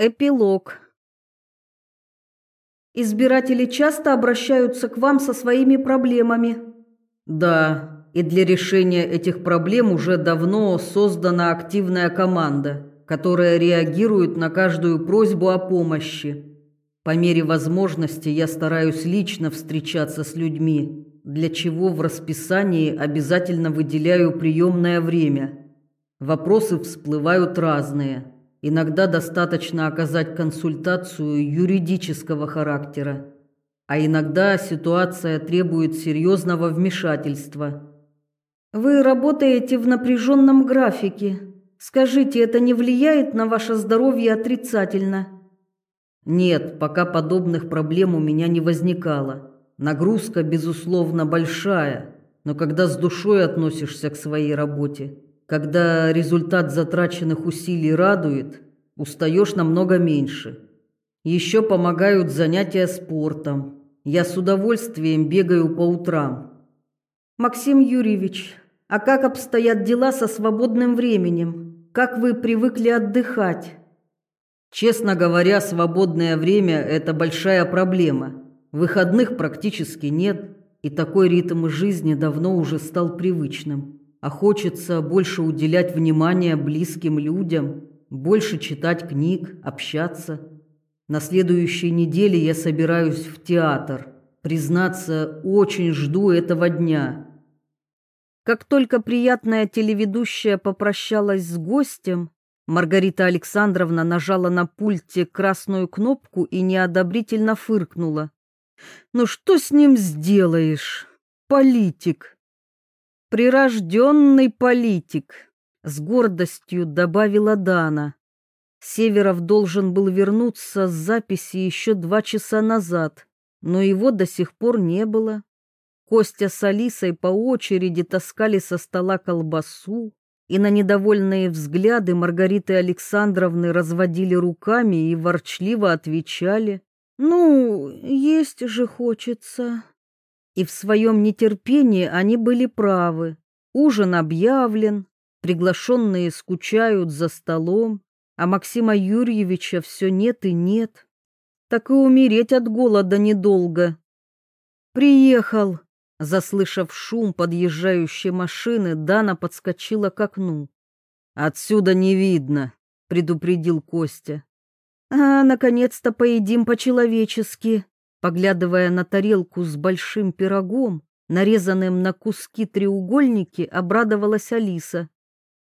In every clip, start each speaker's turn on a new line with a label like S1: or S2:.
S1: Эпилог. Избиратели часто обращаются к вам со своими проблемами.
S2: Да, и для решения этих проблем уже давно создана активная команда, которая реагирует на каждую просьбу о помощи. По мере возможности я стараюсь лично встречаться с людьми, для чего в расписании обязательно выделяю приемное время. Вопросы всплывают разные – Иногда достаточно оказать консультацию юридического характера, а иногда ситуация требует серьезного вмешательства.
S1: Вы работаете в напряженном графике. Скажите, это не влияет на ваше здоровье отрицательно?
S2: Нет, пока подобных проблем у меня не возникало. Нагрузка, безусловно, большая, но когда с душой относишься к своей работе, когда результат затраченных усилий радует, устаешь намного меньше. Еще помогают занятия спортом. Я с удовольствием бегаю по утрам.
S1: Максим Юрьевич, а как обстоят дела со свободным временем? Как вы привыкли отдыхать?
S2: Честно говоря, свободное время – это большая проблема. Выходных практически нет, и такой ритм жизни давно уже стал привычным а хочется больше уделять внимание близким людям, больше читать книг, общаться. На следующей неделе я собираюсь в театр. Признаться, очень жду этого дня.
S1: Как только приятная телеведущая попрощалась с гостем, Маргарита Александровна нажала на пульте красную кнопку и неодобрительно фыркнула. «Ну что с ним сделаешь? Политик!» Прирожденный политик, с гордостью добавила Дана. Северов должен был вернуться с записи еще два часа назад, но его до сих пор не было. Костя с Алисой по очереди таскали со стола колбасу, и на недовольные взгляды Маргариты Александровны разводили руками и ворчливо отвечали. «Ну, есть же хочется». И в своем нетерпении они были правы. Ужин объявлен, приглашенные скучают за столом, а Максима Юрьевича все нет и нет. Так и умереть от голода недолго. «Приехал!» Заслышав шум подъезжающей машины, Дана подскочила к окну.
S2: «Отсюда не видно», — предупредил Костя.
S1: «А, наконец-то поедим по-человечески», Поглядывая на тарелку с большим пирогом, нарезанным на куски треугольники, обрадовалась Алиса.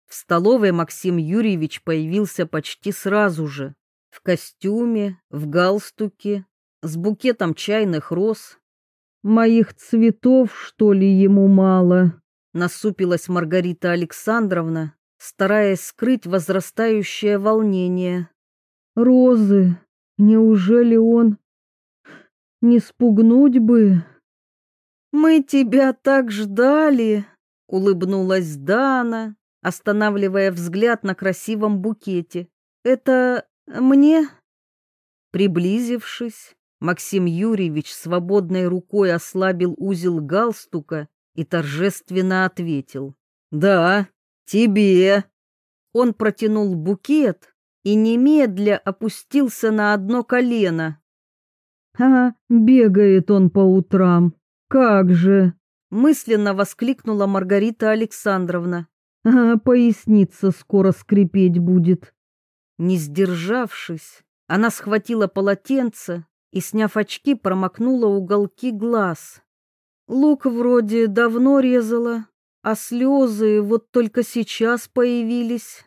S1: В столовой Максим Юрьевич появился почти сразу же. В костюме, в галстуке, с букетом чайных роз. «Моих цветов, что ли, ему мало?» Насупилась Маргарита Александровна, стараясь скрыть возрастающее волнение. «Розы, неужели он не спугнуть бы. Мы тебя так ждали, улыбнулась Дана, останавливая взгляд на красивом букете. Это мне? Приблизившись, Максим Юрьевич свободной рукой ослабил узел галстука и торжественно ответил. «Да, тебе!» Он протянул букет и немедля опустился на одно колено. А, бегает он по утрам. Как же! Мысленно воскликнула Маргарита Александровна. А, поясница скоро скрипеть будет. Не сдержавшись, она схватила полотенце и, сняв очки, промокнула уголки глаз. Лук вроде давно резала, а слезы вот только сейчас появились.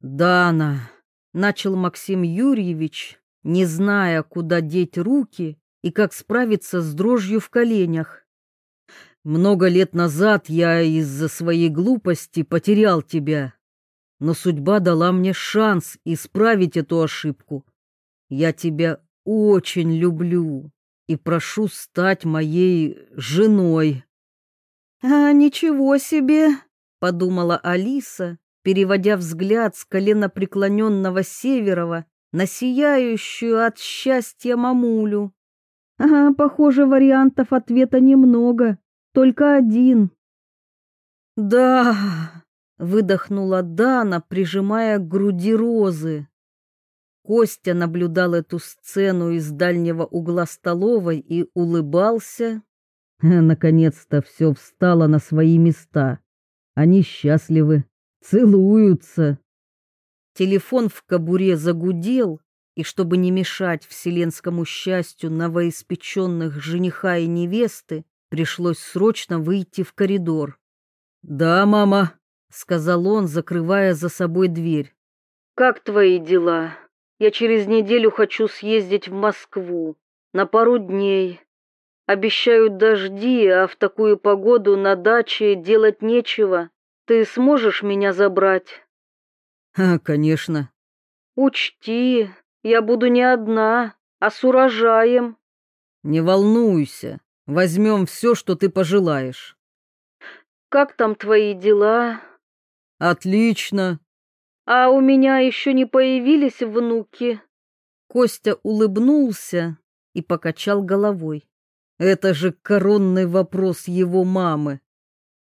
S1: «Дана», — начал Максим Юрьевич, не зная, куда деть руки и как справиться с дрожью в коленях. Много лет назад я из-за своей глупости потерял тебя, но судьба дала мне шанс исправить эту ошибку. Я тебя очень люблю и прошу стать моей женой. А ничего себе, подумала Алиса, переводя взгляд с колена преклоненного Северова на сияющую от счастья мамулю. Ага, похоже, вариантов ответа немного, только один. Да, выдохнула Дана, прижимая к груди розы. Костя наблюдал эту сцену из дальнего угла столовой и улыбался.
S2: Наконец-то все встало на свои места. Они счастливы, целуются.
S1: Телефон в кобуре загудел, и чтобы не мешать вселенскому счастью новоиспеченных жениха и невесты, пришлось срочно выйти в коридор.
S2: «Да, мама», —
S1: сказал он, закрывая за собой дверь. «Как твои дела? Я через неделю хочу съездить в Москву на пару дней. Обещают дожди, а в такую погоду на даче делать нечего. Ты сможешь меня забрать?»
S2: «А, конечно».
S1: «Учти, я буду не одна, а с урожаем».
S2: «Не волнуйся, возьмем все, что ты пожелаешь».
S1: Как там твои дела?
S2: Отлично.
S1: А у меня еще не появились внуки. Костя улыбнулся и покачал головой.
S2: Это же коронный вопрос его мамы.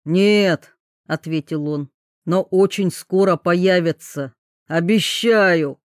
S2: Нет, ответил он. Но очень скоро появятся. Обещаю.